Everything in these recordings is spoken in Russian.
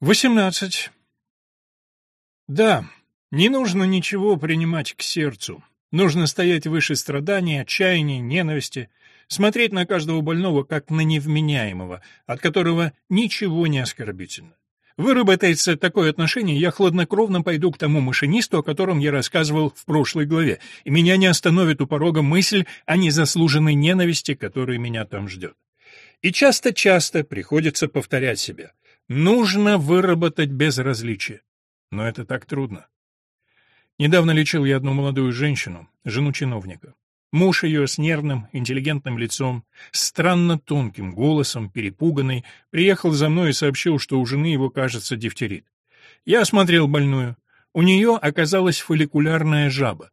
Восемнадцать. Да, не нужно ничего принимать к сердцу. Нужно стоять выше страданий, отчаяния, ненависти, смотреть на каждого больного как на невменяемого, от которого ничего не оскорбительно. Выработается такое отношение, я хладнокровно пойду к тому машинисту, о котором я рассказывал в прошлой главе, и меня не остановит у порога мысль о незаслуженной ненависти, которая меня там ждет. И часто-часто приходится повторять себе. Нужно выработать безразличие. Но это так трудно. Недавно лечил я одну молодую женщину, жену чиновника. Муж ее с нервным, интеллигентным лицом, странно тонким голосом, перепуганный, приехал за мной и сообщил, что у жены его, кажется, дифтерит. Я осмотрел больную. У нее оказалась фолликулярная жаба.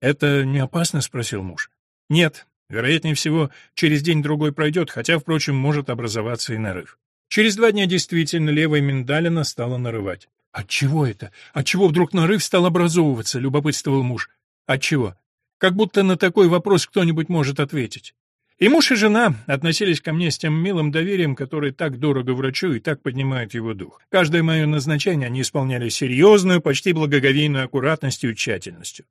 «Это не опасно?» — спросил муж. «Нет. Вероятнее всего, через день-другой пройдет, хотя, впрочем, может образоваться и нарыв». Через два дня действительно левая миндалина стала нарывать. «Отчего это? Отчего вдруг нарыв стал образовываться?» — любопытствовал муж. «Отчего? Как будто на такой вопрос кто-нибудь может ответить. И муж и жена относились ко мне с тем милым доверием, которое так дорого врачу и так поднимает его дух. Каждое мое назначение они исполняли серьезную, почти благоговейную аккуратностью и тщательностью.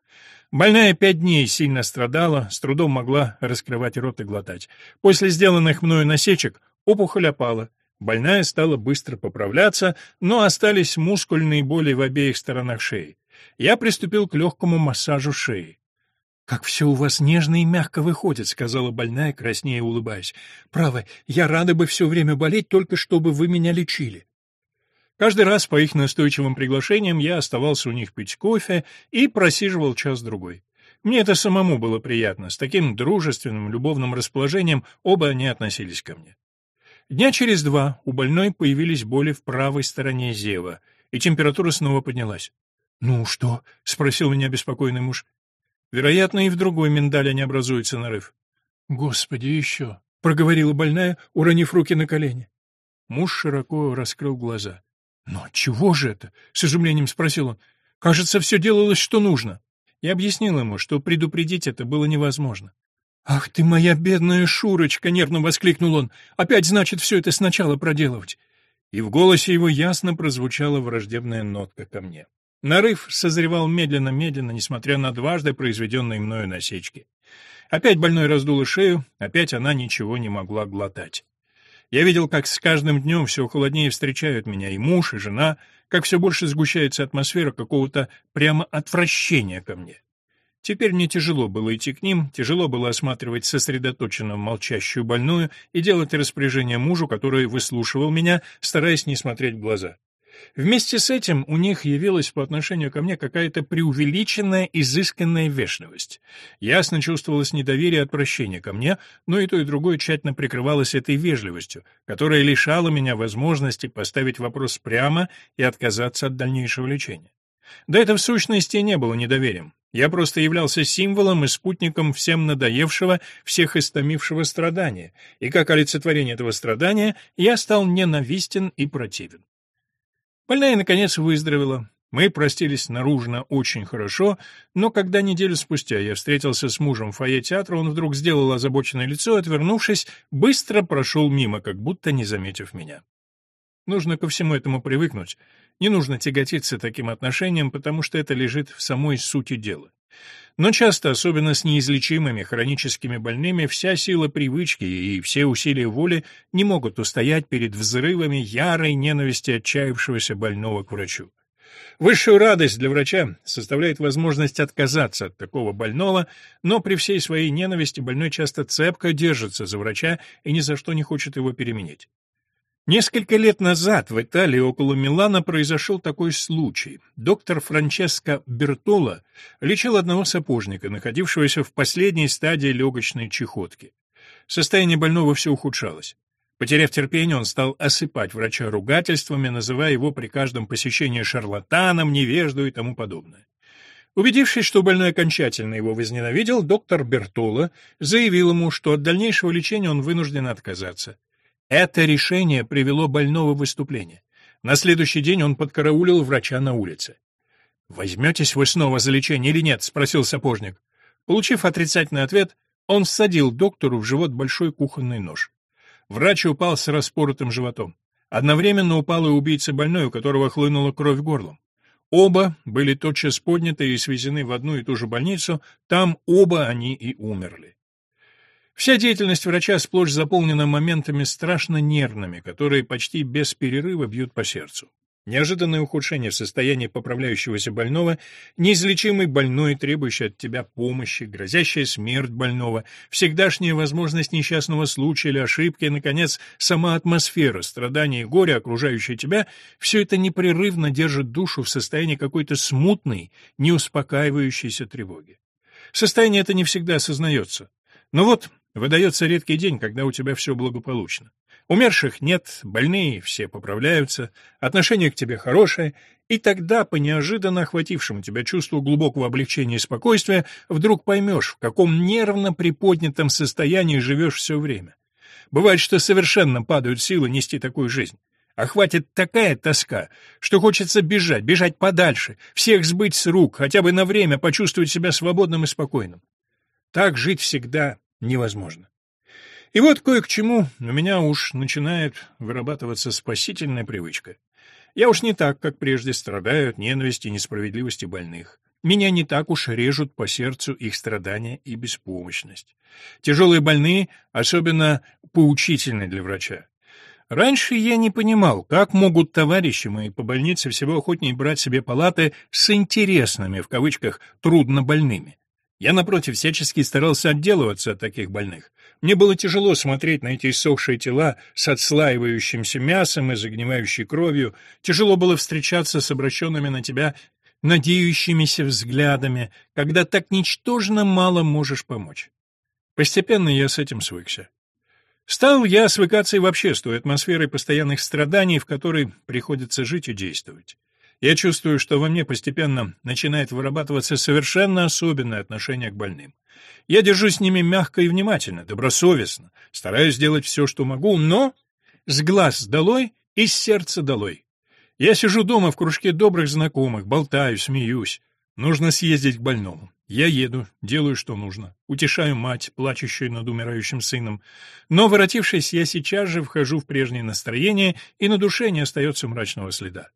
Больная пять дней сильно страдала, с трудом могла раскрывать рот и глотать. После сделанных мною насечек опухоль опала. Больная стала быстро поправляться, но остались мускульные боли в обеих сторонах шеи. Я приступил к легкому массажу шеи. «Как все у вас нежно и мягко выходит», — сказала больная, краснея улыбаясь. «Право, я рада бы все время болеть, только чтобы вы меня лечили». Каждый раз по их настойчивым приглашениям я оставался у них пить кофе и просиживал час-другой. Мне это самому было приятно, с таким дружественным, любовным расположением оба они относились ко мне. Дня через два у больной появились боли в правой стороне зева, и температура снова поднялась. «Ну что?» — спросил меня беспокойный муж. Вероятно, и в другой миндале не образуется нарыв. «Господи, еще!» — проговорила больная, уронив руки на колени. Муж широко раскрыл глаза. «Но чего же это?» — с изумлением спросил он. «Кажется, все делалось, что нужно». Я объяснил ему, что предупредить это было невозможно. «Ах ты моя бедная Шурочка!» — нервно воскликнул он. «Опять, значит, все это сначала проделывать». И в голосе его ясно прозвучала враждебная нотка ко мне. Нарыв созревал медленно-медленно, несмотря на дважды произведенные мною насечки. Опять больной раздуло шею, опять она ничего не могла глотать. Я видел, как с каждым днем все холоднее встречают меня и муж, и жена, как все больше сгущается атмосфера какого-то прямо отвращения ко мне. Теперь мне тяжело было идти к ним, тяжело было осматривать сосредоточенно молчащую больную и делать распоряжение мужу, который выслушивал меня, стараясь не смотреть в глаза. Вместе с этим у них явилась по отношению ко мне какая-то преувеличенная, изысканная вежливость. Ясно чувствовалось недоверие и отвращение ко мне, но и то, и другое тщательно прикрывалось этой вежливостью, которая лишала меня возможности поставить вопрос прямо и отказаться от дальнейшего лечения. Да это в сущности не было недоверием. Я просто являлся символом и спутником всем надоевшего, всех истомившего страдания, и как олицетворение этого страдания я стал ненавистен и противен. Больная, наконец, выздоровела. Мы простились наружно очень хорошо, но когда неделю спустя я встретился с мужем в фойе театра, он вдруг сделал озабоченное лицо и, отвернувшись, быстро прошел мимо, как будто не заметив меня. Нужно ко всему этому привыкнуть. Не нужно тяготиться таким отношением, потому что это лежит в самой сути дела. Но часто, особенно с неизлечимыми хроническими больными, вся сила привычки и все усилия воли не могут устоять перед взрывами ярой ненависти отчаявшегося больного к врачу. Высшую радость для врача составляет возможность отказаться от такого больного, но при всей своей ненависти больной часто цепко держится за врача и ни за что не хочет его переменить. Несколько лет назад в Италии около Милана произошел такой случай. Доктор Франческо Бертола лечил одного сапожника, находившегося в последней стадии легочной чехотки. Состояние больного все ухудшалось. Потеряв терпение, он стал осыпать врача ругательствами, называя его при каждом посещении шарлатаном, невежду и тому подобное. Убедившись, что больной окончательно его возненавидел, доктор Бертола заявил ему, что от дальнейшего лечения он вынужден отказаться. Это решение привело больного в выступление. На следующий день он подкараулил врача на улице. «Возьметесь вы снова за лечение или нет?» — спросил сапожник. Получив отрицательный ответ, он всадил доктору в живот большой кухонный нож. Врач упал с распоротым животом. Одновременно упал и убийца больной, у которого хлынула кровь горлом. Оба были тотчас подняты и свезены в одну и ту же больницу, там оба они и умерли. Вся деятельность врача сплошь заполнена моментами страшно нервными, которые почти без перерыва бьют по сердцу. Неожиданное ухудшение в состоянии поправляющегося больного, неизлечимый больной, требующий от тебя помощи, грозящая смерть больного, всегдашняя возможность несчастного случая или ошибки, и, наконец, сама атмосфера страдания и горя, окружающая тебя, все это непрерывно держит душу в состоянии какой-то смутной, неуспокаивающейся тревоги. Состояние это не всегда осознается. Но вот выдается редкий день, когда у тебя все благополучно. Умерших нет, больные все поправляются, отношение к тебе хорошее, и тогда, по неожиданно охватившему тебя чувству глубокого облегчения и спокойствия, вдруг поймешь, в каком нервно приподнятом состоянии живешь все время. Бывает, что совершенно падают силы нести такую жизнь. Охватит такая тоска, что хочется бежать, бежать подальше, всех сбыть с рук, хотя бы на время почувствовать себя свободным и спокойным. Так жить всегда невозможно. И вот кое к чему у меня уж начинает вырабатываться спасительная привычка. Я уж не так, как прежде, страдаю от ненависти и несправедливости больных. Меня не так уж режут по сердцу их страдания и беспомощность. Тяжелые больные особенно поучительны для врача. Раньше я не понимал, как могут товарищи мои по больнице всего охотнее брать себе палаты с «интересными», в кавычках, труднобольными. Я, напротив, всячески старался отделываться от таких больных. Мне было тяжело смотреть на эти иссохшие тела с отслаивающимся мясом и загнивающей кровью, тяжело было встречаться с обращенными на тебя надеющимися взглядами, когда так ничтожно мало можешь помочь. Постепенно я с этим свыкся. Стал я свыкаться и вообще с той атмосферой постоянных страданий, в которой приходится жить и действовать. Я чувствую, что во мне постепенно начинает вырабатываться совершенно особенное отношение к больным. Я держусь с ними мягко и внимательно, добросовестно, стараюсь сделать все, что могу, но с глаз долой и с сердца долой. Я сижу дома в кружке добрых знакомых, болтаю, смеюсь. Нужно съездить к больному. Я еду, делаю, что нужно. Утешаю мать, плачущую над умирающим сыном. Но, воротившись, я сейчас же вхожу в прежнее настроение, и на душе не остается мрачного следа.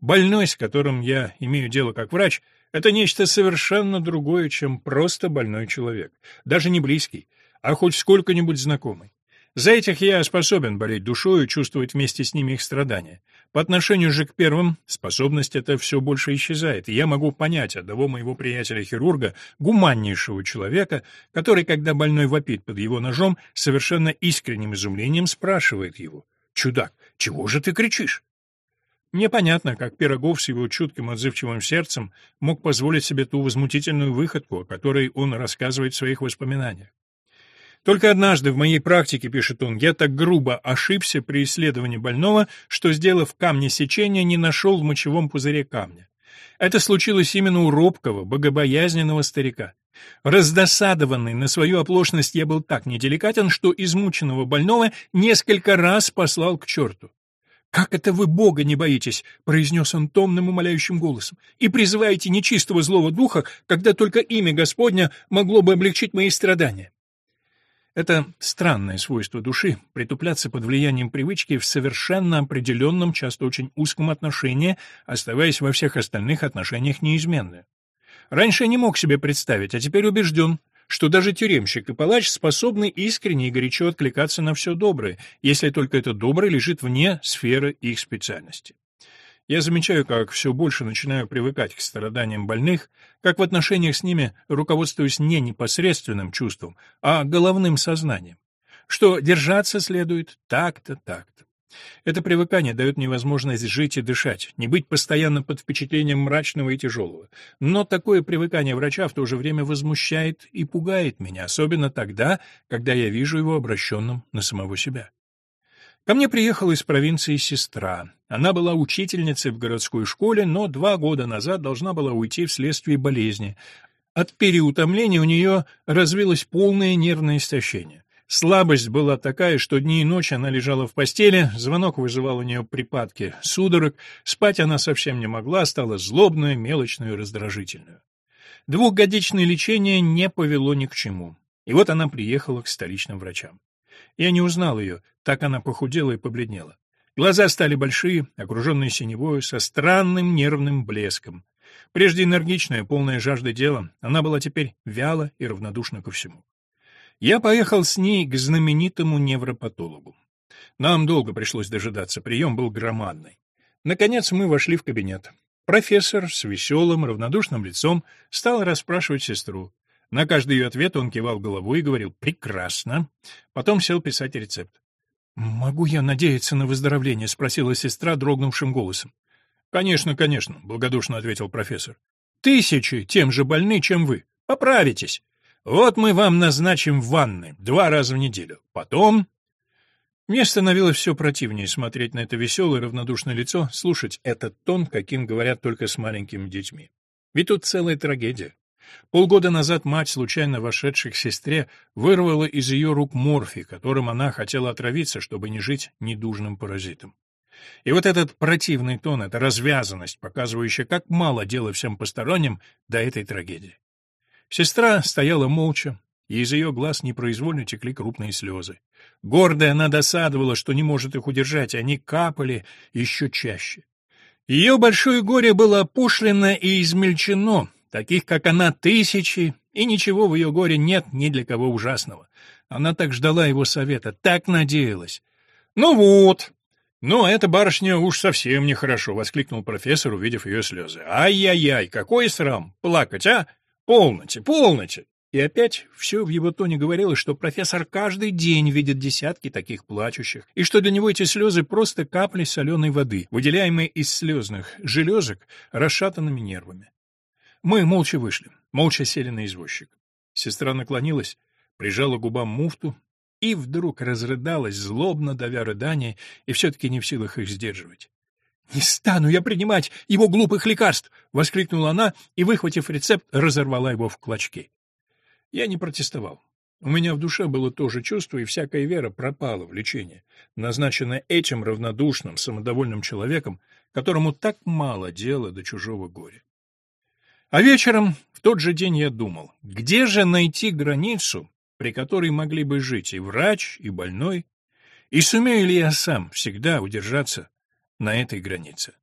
Больной, с которым я имею дело как врач, это нечто совершенно другое, чем просто больной человек, даже не близкий, а хоть сколько-нибудь знакомый. За этих я способен болеть душой и чувствовать вместе с ними их страдания. По отношению же к первым, способность эта все больше исчезает, и я могу понять одного моего приятеля-хирурга, гуманнейшего человека, который, когда больной вопит под его ножом, совершенно искренним изумлением спрашивает его, «Чудак, чего же ты кричишь?» Мне понятно, как Пирогов с его чутким отзывчивым сердцем мог позволить себе ту возмутительную выходку, о которой он рассказывает в своих воспоминаниях. Только однажды в моей практике, пишет он, я так грубо ошибся при исследовании больного, что, сделав камни сечения, не нашел в мочевом пузыре камня. Это случилось именно у робкого, богобоязненного старика. Раздосадованный на свою оплошность я был так неделикатен, что измученного больного несколько раз послал к черту. «Как это вы Бога не боитесь?» — произнес он томным умоляющим голосом. «И призываете нечистого злого духа, когда только имя Господня могло бы облегчить мои страдания». Это странное свойство души — притупляться под влиянием привычки в совершенно определенном, часто очень узком отношении, оставаясь во всех остальных отношениях неизменной. Раньше я не мог себе представить, а теперь убежден, что даже тюремщик и палач способны искренне и горячо откликаться на все доброе, если только это доброе лежит вне сферы их специальности. Я замечаю, как все больше начинаю привыкать к страданиям больных, как в отношениях с ними руководствуюсь не непосредственным чувством, а головным сознанием, что держаться следует так-то, так-то. Это привыкание дает мне возможность жить и дышать, не быть постоянно под впечатлением мрачного и тяжелого. Но такое привыкание врача в то же время возмущает и пугает меня, особенно тогда, когда я вижу его обращенным на самого себя. Ко мне приехала из провинции сестра. Она была учительницей в городской школе, но два года назад должна была уйти вследствие болезни. От переутомления у нее развилось полное нервное истощение. Слабость была такая, что дни и ночи она лежала в постели, звонок вызывал у нее припадки судорог, спать она совсем не могла, стала злобную, мелочную и раздражительную. Двухгодичное лечение не повело ни к чему. И вот она приехала к столичным врачам. Я не узнал ее, так она похудела и побледнела. Глаза стали большие, окруженные синевою, со странным нервным блеском. Прежде энергичная, полная жажды дела, она была теперь вяла и равнодушна ко всему. Я поехал с ней к знаменитому невропатологу. Нам долго пришлось дожидаться, прием был громадный. Наконец мы вошли в кабинет. Профессор с веселым, равнодушным лицом стал расспрашивать сестру. На каждый ее ответ он кивал головой и говорил «прекрасно». Потом сел писать рецепт. «Могу я надеяться на выздоровление?» — спросила сестра дрогнувшим голосом. «Конечно, конечно», — благодушно ответил профессор. «Тысячи тем же больны, чем вы. Поправитесь. Вот мы вам назначим ванны два раза в неделю. Потом...» Мне становилось все противнее смотреть на это веселое равнодушное лицо, слушать этот тон, каким говорят только с маленькими детьми. Ведь тут целая трагедия. Полгода назад мать, случайно вошедших к сестре, вырвала из ее рук морфий, которым она хотела отравиться, чтобы не жить недужным паразитом. И вот этот противный тон, эта развязанность, показывающая, как мало дела всем посторонним до этой трагедии. Сестра стояла молча, и из ее глаз непроизвольно текли крупные слезы. Гордая она досадовала, что не может их удержать, они капали еще чаще. Ее большое горе было опушлено и измельчено, Таких, как она, тысячи, и ничего в ее горе нет ни для кого ужасного. Она так ждала его совета, так надеялась. «Ну вот!» «Ну, эта барышня уж совсем нехорошо», — воскликнул профессор, увидев ее слезы. «Ай-яй-яй, какой срам! Плакать, а? Полноте, полноте!» И опять все в его тоне говорилось, что профессор каждый день видит десятки таких плачущих, и что для него эти слезы просто капли соленой воды, выделяемые из слезных железок расшатанными нервами. Мы молча вышли, молча сели на извозчик. Сестра наклонилась, прижала губам муфту и вдруг разрыдалась, злобно давя рыдания, и все-таки не в силах их сдерживать. «Не стану я принимать его глупых лекарств!» — воскликнула она и, выхватив рецепт, разорвала его в клочки. Я не протестовал. У меня в душе было то же чувство, и всякая вера пропала в лечение, назначенное этим равнодушным, самодовольным человеком, которому так мало дела до чужого горя. А вечером, в тот же день я думал, где же найти границу, при которой могли бы жить и врач, и больной, и сумею ли я сам всегда удержаться на этой границе.